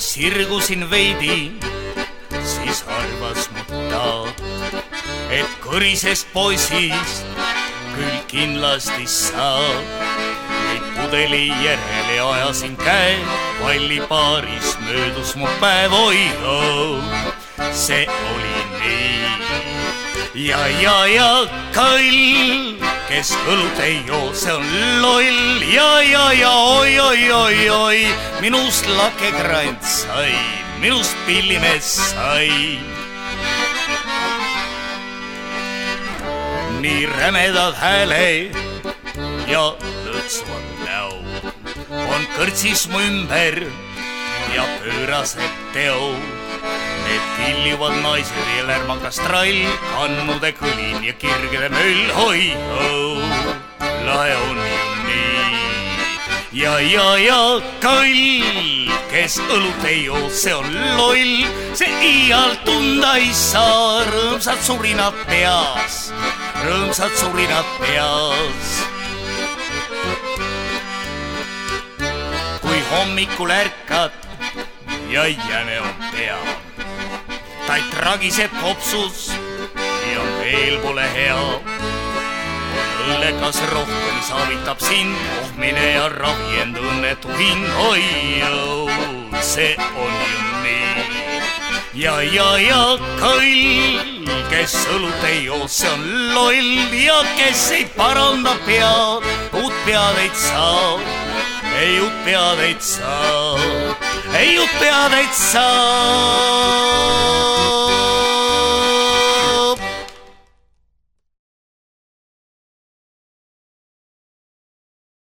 sirgusin veidi, siis arvas mu ta, et kõrisest poisist küll kindlasti saab. neid pudeli järele ajasin käe, pallipaaris möödus mu päev, oi-oo, see oli nii. Ja, ja, ja kõll, kes õlut ei joo, see on loll. Ja, ja, ja oi-oi-oi-oi, minust lakekrant sai, minust pillimees sai. Nii rämedad hääled ja lõõtsuvad näo on kõrtsis mu ümber ja pöörased teo. Need kiljuvad naised ja lärmakas trall, kannude kõlin ja kirgede möll, oi-oo, lahe on ju nii. ja, ja, ja kõll, kes õlut ei joo, see on loll, see iial tunda ei saa, rõõmsad surinad peas rõõmsad surinad peas. hommikul ärkad ja on pea, ta tragiseb kopsus ja veel pole hea. õllekas rohkem saavitab sind, oh mine ja ravi end õnnetu hing, oi-oo, see on ju nii. ja, ja, ja kõll kes õlut ei joo, see on loll ja kes ei paranda pead, uut pead ei saa, ei uut pead ei saa, ei uut pead ei saa.